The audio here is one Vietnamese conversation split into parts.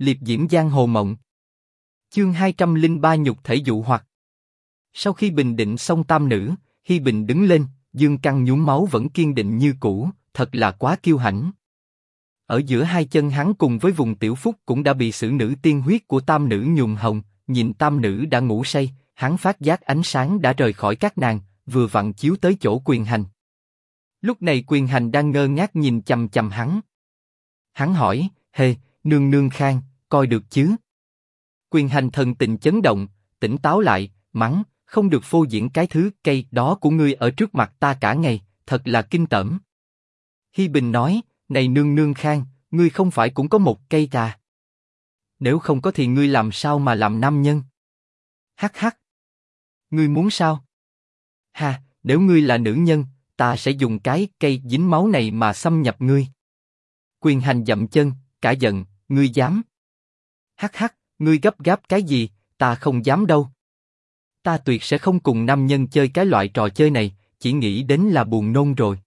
liệp diễm giang hồ mộng. Chương 203 nhục thể dụ hoặc. Sau khi bình định xong tam nữ, Hi Bình đứng lên, dương căn nhún máu vẫn kiên định như cũ, thật là quá kiêu hãnh. Ở giữa hai chân hắn cùng với vùng tiểu phúc cũng đã bị sử nữ tiên huyết của tam nữ nhuộm hồng, nhìn tam nữ đã ngủ say, hắn phát giác ánh sáng đã rời khỏi các nàng, vừa vặn chiếu tới chỗ quyền hành. Lúc này quyền hành đang ngơ ngác nhìn chầm chầm hắn. Hắn hỏi, hề, nương nương khang, coi được chứ? Quyền hành thần tình chấn động, tỉnh táo lại, mắng, không được phô diễn cái thứ cây đó của ngươi ở trước mặt ta cả ngày, thật là kinh tởm. Hi Bình nói, này nương nương khang, ngươi không phải cũng có một cây trà? Nếu không có thì ngươi làm sao mà làm nam nhân? Hắc hắc. Ngươi muốn sao? Ha, nếu ngươi là nữ nhân, ta sẽ dùng cái cây dính máu này mà xâm nhập ngươi. Quyền hành dậm chân, cả giận, ngươi dám? Hắc hắc, ngươi gấp gáp cái gì? Ta không dám đâu. Ta tuyệt sẽ không cùng nam nhân chơi cái loại trò chơi này, chỉ nghĩ đến là buồn nôn rồi.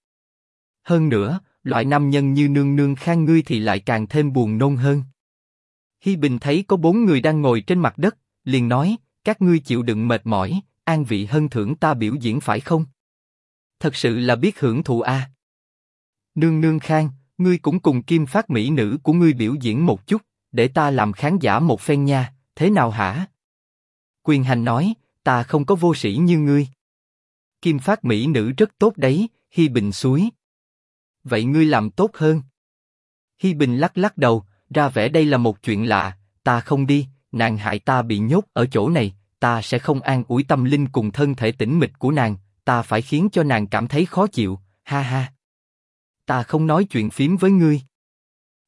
Hơn nữa, loại nam nhân như nương nương khang ngươi thì lại càng thêm buồn nôn hơn. Hi Bình thấy có bốn người đang ngồi trên mặt đất, liền nói, các ngươi chịu đựng mệt mỏi, an vị hân thưởng ta biểu diễn phải không? Thật sự là biết hưởng thụ a. À. Nương nương khang, ngươi cũng cùng kim phát mỹ nữ của ngươi biểu diễn một chút, để ta làm khán giả một phen nha, thế nào hả? Quyền hành nói, ta không có vô sĩ như ngươi. Kim phát mỹ nữ rất tốt đấy, Hi Bình suối. Vậy ngươi làm tốt hơn. Hi Bình lắc lắc đầu, ra vẻ đây là một chuyện lạ, ta không đi, nàng hại ta bị nhốt ở chỗ này, ta sẽ không an ủi tâm linh cùng thân thể tĩnh mịch của nàng, ta phải khiến cho nàng cảm thấy khó chịu, ha ha. Ta không nói chuyện phím với ngươi.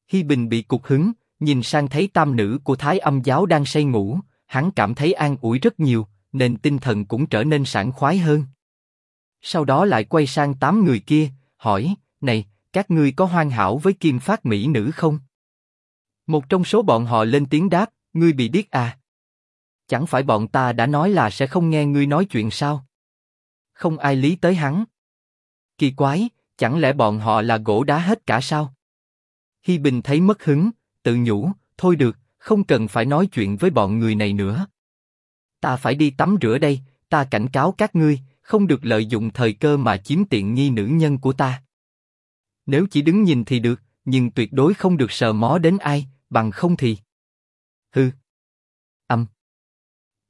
Hi Bình bị cục hứng, nhìn sang thấy tam nữ của Thái Âm giáo đang say ngủ, hắn cảm thấy an ủi rất nhiều, nên tinh thần cũng trở nên sảng khoái hơn. Sau đó lại quay sang tám người kia, hỏi, này, các ngươi có hoàn hảo với kim phát mỹ nữ không? Một trong số bọn họ lên tiếng đáp, ngươi bị điếc à? Chẳng phải bọn ta đã nói là sẽ không nghe ngươi nói chuyện sao? Không ai lý tới hắn. Kỳ quái, chẳng lẽ bọn họ là gỗ đá hết cả sao? Hi Bình thấy mất hứng, tự nhủ, thôi được, không cần phải nói chuyện với bọn người này nữa. Ta phải đi tắm rửa đây, ta cảnh cáo các ngươi, không được lợi dụng thời cơ mà chiếm tiện nghi nữ nhân của ta. Nếu chỉ đứng nhìn thì được, nhưng tuyệt đối không được sờ mó đến ai, bằng không thì. Hừ. Âm.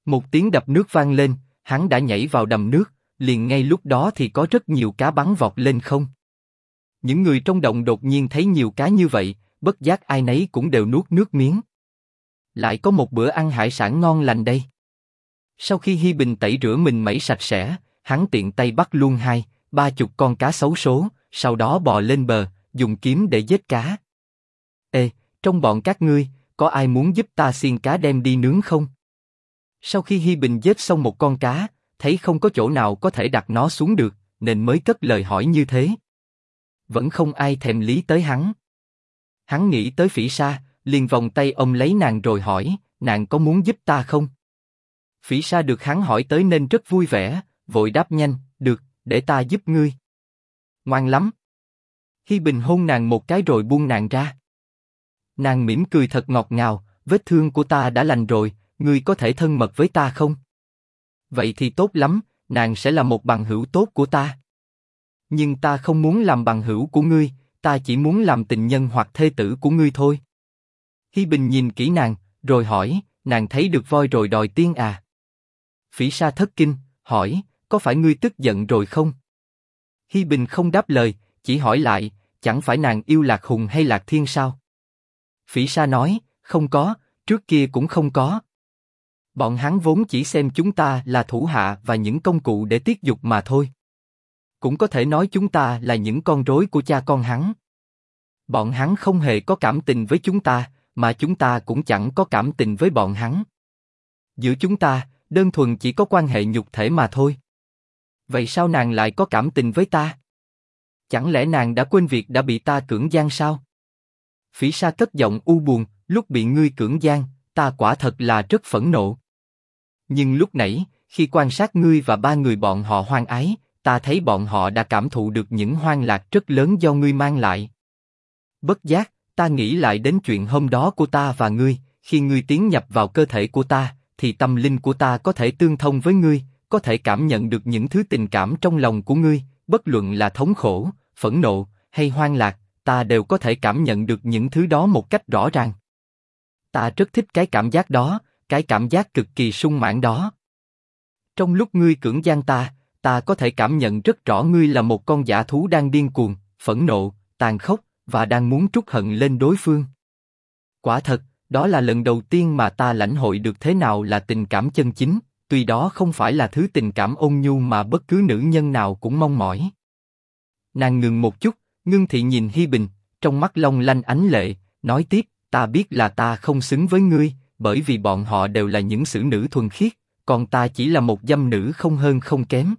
Một tiếng đập nước vang lên, hắn đã nhảy vào đầm nước, liền ngay lúc đó thì có rất nhiều cá bắn vọt lên không. Những người trong động đột nhiên thấy nhiều cá như vậy, bất giác ai nấy cũng đều nuốt nước miếng. Lại có một bữa ăn hải sản ngon lành đây. Sau khi Hi Bình tẩy rửa mình mẩy sạch sẽ, hắn tiện tay bắt luôn hai, ba chục con cá xấu số, sau đó bò lên bờ, dùng kiếm để giết cá. Ê, trong bọn các ngươi, có ai muốn giúp ta xiên cá đem đi nướng không? Sau khi Hi Bình giết xong một con cá, thấy không có chỗ nào có thể đặt nó xuống được, nên mới cất lời hỏi như thế. Vẫn không ai thèm lý tới hắn. Hắn nghĩ tới phỉ sa, liền vòng tay ôm lấy nàng rồi hỏi, nàng có muốn giúp ta không? Phỉ sa được hắn hỏi tới nên rất vui vẻ, vội đáp nhanh, được, để ta giúp ngươi. Ngoan lắm. Hi Bình hôn nàng một cái rồi buông nàng ra. Nàng mỉm cười thật ngọt ngào, vết thương của ta đã lành rồi, ngươi có thể thân mật với ta không? Vậy thì tốt lắm, nàng sẽ là một bằng hữu tốt của ta. Nhưng ta không muốn làm bằng hữu của ngươi, ta chỉ muốn làm tình nhân hoặc thê tử của ngươi thôi. Hi Bình nhìn kỹ nàng, rồi hỏi, nàng thấy được voi rồi đòi tiên à? Phỉ Sa thất kinh, hỏi, có phải ngươi tức giận rồi không? Hi Bình không đáp lời, chỉ hỏi lại, chẳng phải nàng yêu Lạc Hùng hay Lạc Thiên sao? Phỉ Sa nói, không có, trước kia cũng không có. Bọn hắn vốn chỉ xem chúng ta là thủ hạ và những công cụ để tiết dục mà thôi. Cũng có thể nói chúng ta là những con rối của cha con hắn. Bọn hắn không hề có cảm tình với chúng ta, mà chúng ta cũng chẳng có cảm tình với bọn hắn. Giữa chúng ta, đơn thuần chỉ có quan hệ nhục thể mà thôi. Vậy sao nàng lại có cảm tình với ta? Chẳng lẽ nàng đã quên việc đã bị ta cưỡng gian sao? Phỉ Sa cất giọng u buồn, lúc bị ngươi cưỡng gian, ta quả thật là rất phẫn nộ. Nhưng lúc nãy, khi quan sát ngươi và ba người bọn họ hoang ái, ta thấy bọn họ đã cảm thụ được những hoang lạc rất lớn do ngươi mang lại. Bất giác, ta nghĩ lại đến chuyện hôm đó của ta và ngươi, khi ngươi tiến nhập vào cơ thể của ta, thì tâm linh của ta có thể tương thông với ngươi, có thể cảm nhận được những thứ tình cảm trong lòng của ngươi, bất luận là thống khổ, phẫn nộ hay hoang lạc, ta đều có thể cảm nhận được những thứ đó một cách rõ ràng. Ta rất thích cái cảm giác đó, cái cảm giác cực kỳ sung mãn đó. Trong lúc ngươi cưỡng gian ta, ta có thể cảm nhận rất rõ ngươi là một con giả thú đang điên cuồng, phẫn nộ, tàn khốc và đang muốn trút hận lên đối phương. Quả thật, đó là lần đầu tiên mà ta lãnh hội được thế nào là tình cảm chân chính, tuy đó không phải là thứ tình cảm ôn nhu mà bất cứ nữ nhân nào cũng mong mỏi. Nàng ngừng một chút, ngưng thị nhìn Hi Bình, trong mắt long lanh ánh lệ, nói tiếp, ta biết là ta không xứng với ngươi, bởi vì bọn họ đều là những xử nữ thuần khiết, còn ta chỉ là một dâm nữ không hơn không kém.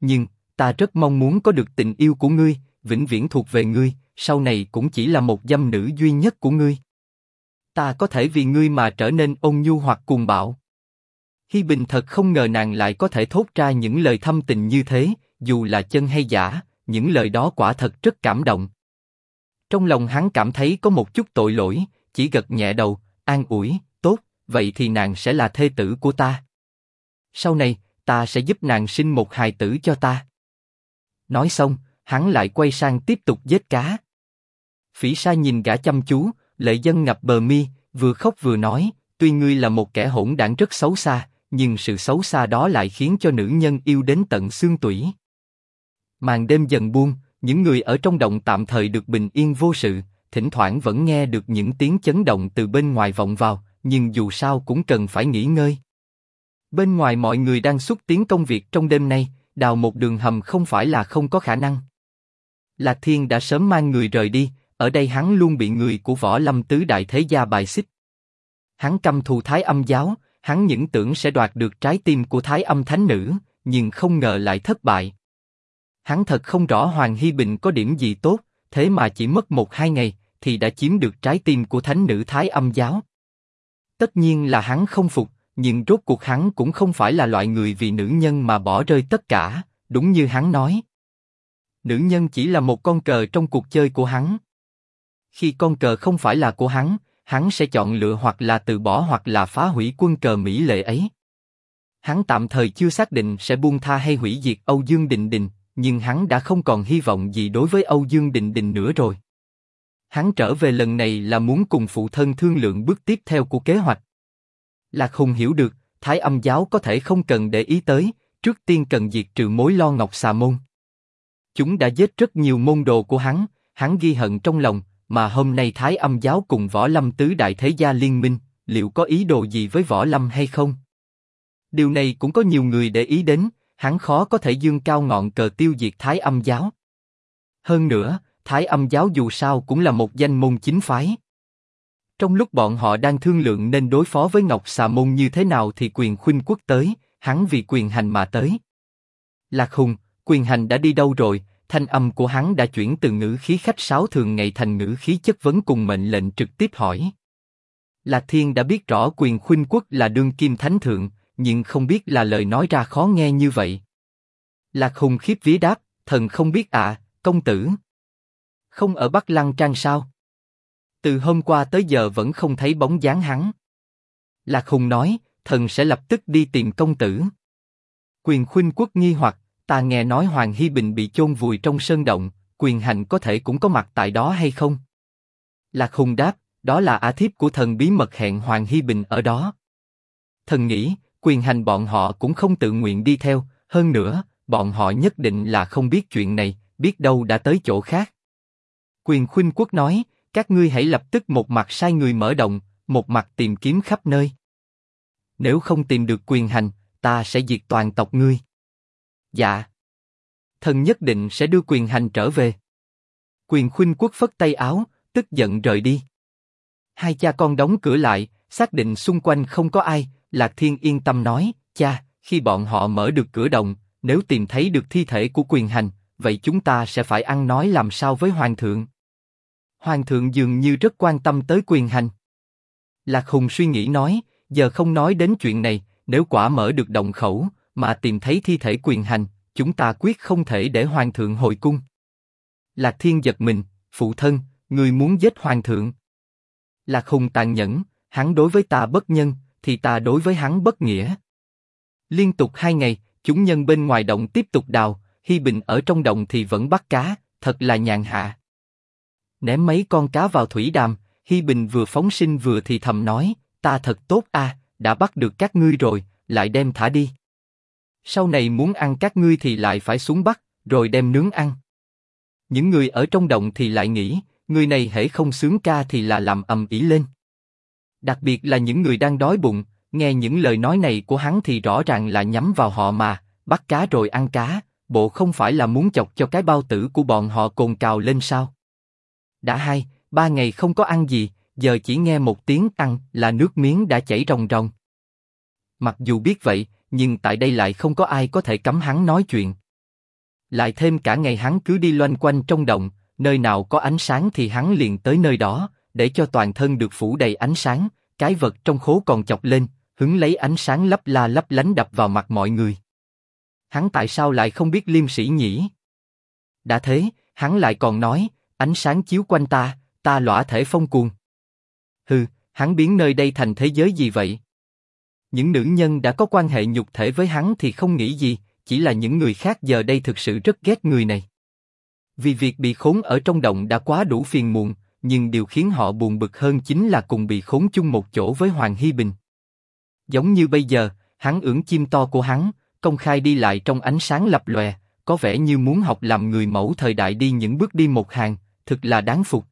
Nhưng, ta rất mong muốn có được tình yêu của ngươi, vĩnh viễn thuộc về ngươi, sau này cũng chỉ là một dâm nữ duy nhất của ngươi. Ta có thể vì ngươi mà trở nên ôn nhu hoặc cuồng bạo. Hi Bình thật không ngờ nàng lại có thể thốt ra những lời thâm tình như thế, dù là chân hay giả, những lời đó quả thật rất cảm động. Trong lòng hắn cảm thấy có một chút tội lỗi, chỉ gật nhẹ đầu, an ủi, tốt, vậy thì nàng sẽ là thê tử của ta. Sau này, ta sẽ giúp nàng sinh một hài tử cho ta. Nói xong, hắn lại quay sang tiếp tục giết cá. Phỉ Sa nhìn gã chăm chú, lệ dân ngập bờ mi, vừa khóc vừa nói, tuy ngươi là một kẻ hỗn đảng rất xấu xa, nhưng sự xấu xa đó lại khiến cho nữ nhân yêu đến tận xương tủy. Màn đêm dần buông, những người ở trong động tạm thời được bình yên vô sự, thỉnh thoảng vẫn nghe được những tiếng chấn động từ bên ngoài vọng vào, nhưng dù sao cũng cần phải nghỉ ngơi. Bên ngoài mọi người đang xúc tiến công việc trong đêm nay, đào một đường hầm không phải là không có khả năng. Lạc Thiên đã sớm mang người rời đi, ở đây hắn luôn bị người của võ lâm tứ đại thế gia bài xích. Hắn căm thù Thái Âm giáo, hắn những tưởng sẽ đoạt được trái tim của Thái Âm thánh nữ, nhưng không ngờ lại thất bại. Hắn thật không rõ Hoàng Hy Bình có điểm gì tốt, thế mà chỉ mất một hai ngày thì đã chiếm được trái tim của thánh nữ Thái Âm giáo. Tất nhiên là hắn không phục, nhưng rốt cuộc hắn cũng không phải là loại người vì nữ nhân mà bỏ rơi tất cả, đúng như hắn nói. Nữ nhân chỉ là một con cờ trong cuộc chơi của hắn. Khi con cờ không phải là của hắn, hắn sẽ chọn lựa hoặc là từ bỏ hoặc là phá hủy quân cờ mỹ lệ ấy. Hắn tạm thời chưa xác định sẽ buông tha hay hủy diệt Âu Dương Định Định, nhưng hắn đã không còn hy vọng gì đối với Âu Dương Định Định nữa rồi. Hắn trở về lần này là muốn cùng phụ thân thương lượng bước tiếp theo của kế hoạch. Lạc Hùng hiểu được, Thái Âm giáo có thể không cần để ý tới, trước tiên cần diệt trừ mối lo ngọc xà môn. Chúng đã giết rất nhiều môn đồ của hắn, hắn ghi hận trong lòng, mà hôm nay Thái Âm giáo cùng Võ Lâm tứ đại thế gia liên minh, liệu có ý đồ gì với Võ Lâm hay không? Điều này cũng có nhiều người để ý đến, hắn khó có thể dương cao ngọn cờ tiêu diệt Thái Âm giáo. Hơn nữa, Thái Âm giáo dù sao cũng là một danh môn chính phái. Trong lúc bọn họ đang thương lượng nên đối phó với Ngọc Xà Môn như thế nào thì quyền khuynh quốc tới, hắn vì quyền hành mà tới. Lạc Hùng, quyền hành đã đi đâu rồi? Thanh âm của hắn đã chuyển từ ngữ khí khách sáo thường ngày thành ngữ khí chất vấn cùng mệnh lệnh trực tiếp hỏi. Lạc Thiên đã biết rõ quyền khuynh quốc là đương kim thánh thượng, nhưng không biết là lời nói ra khó nghe như vậy. Lạc Hùng khiếp vía đáp, thần không biết ạ, à, công tử. Không ở Bắc Lăng Trang sao? Từ hôm qua tới giờ vẫn không thấy bóng dáng hắn. Lạc Hùng nói, thần sẽ lập tức đi tìm công tử. Quyền khuynh quốc nghi hoặc, ta nghe nói Hoàng Hy Bình bị chôn vùi trong sơn động, quyền hành có thể cũng có mặt tại đó hay không? Lạc Hùng đáp, đó là ả thiếp của thần bí mật hẹn Hoàng Hy Bình ở đó. Thần nghĩ, quyền hành bọn họ cũng không tự nguyện đi theo, hơn nữa, bọn họ nhất định là không biết chuyện này, biết đâu đã tới chỗ khác. Quyền khuynh quốc nói, các ngươi hãy lập tức một mặt sai người mở động, một mặt tìm kiếm khắp nơi. Nếu không tìm được quyền hành, ta sẽ diệt toàn tộc ngươi. Dạ. Thần nhất định sẽ đưa quyền hành trở về. Quyền khuynh quốc phất tay áo, tức giận rời đi. Hai cha con đóng cửa lại, xác định xung quanh không có ai, Lạc Thiên yên tâm nói, cha, khi bọn họ mở được cửa đồng nếu tìm thấy được thi thể của quyền hành, vậy chúng ta sẽ phải ăn nói làm sao với hoàng thượng? Hoàng thượng dường như rất quan tâm tới quyền hành. Lạc Hùng suy nghĩ nói, giờ không nói đến chuyện này, nếu quả mở được động khẩu, mà tìm thấy thi thể quyền hành, chúng ta quyết không thể để hoàng thượng hồi cung. Lạc Thiên giật mình, phụ thân, người muốn giết hoàng thượng. Lạc Hùng tàn nhẫn, hắn đối với ta bất nhân, thì ta đối với hắn bất nghĩa. Liên tục hai ngày, chúng nhân bên ngoài động tiếp tục đào, Hi Bình ở trong động thì vẫn bắt cá, thật là nhàn hạ. Ném mấy con cá vào thủy đàm, Hi Bình vừa phóng sinh vừa thì thầm nói, ta thật tốt a, đã bắt được các ngươi rồi, lại đem thả đi. Sau này muốn ăn các ngươi thì lại phải xuống bắt, rồi đem nướng ăn. Những người ở trong động thì lại nghĩ, người này hễ không sướng ca thì là làm ầm ĩ lên. Đặc biệt là những người đang đói bụng, nghe những lời nói này của hắn thì rõ ràng là nhắm vào họ mà, bắt cá rồi ăn cá, bộ không phải là muốn chọc cho cái bao tử của bọn họ cồn cào lên sao? Đã hai, ba ngày không có ăn gì, giờ chỉ nghe một tiếng ăn là nước miếng đã chảy ròng ròng. Mặc dù biết vậy, nhưng tại đây lại không có ai có thể cấm hắn nói chuyện. Lại thêm cả ngày hắn cứ đi loanh quanh trong động, nơi nào có ánh sáng thì hắn liền tới nơi đó, để cho toàn thân được phủ đầy ánh sáng, cái vật trong khố còn chọc lên, hứng lấy ánh sáng lấp la lấp lánh đập vào mặt mọi người. Hắn tại sao lại không biết liêm sĩ nhỉ? Đã thế, hắn lại còn nói, ánh sáng chiếu quanh ta, ta lõa thể phong cuồng. Hừ, hắn biến nơi đây thành thế giới gì vậy? Những nữ nhân đã có quan hệ nhục thể với hắn thì không nghĩ gì, chỉ là những người khác giờ đây thực sự rất ghét người này. Vì việc bị khốn ở trong động đã quá đủ phiền muộn, nhưng điều khiến họ buồn bực hơn chính là cùng bị khốn chung một chỗ với Hoàng Hy Bình. Giống như bây giờ, hắn ưỡn chim to của hắn, công khai đi lại trong ánh sáng lập lòe, có vẻ như muốn học làm người mẫu thời đại đi những bước đi một hàng, thực là đáng phục.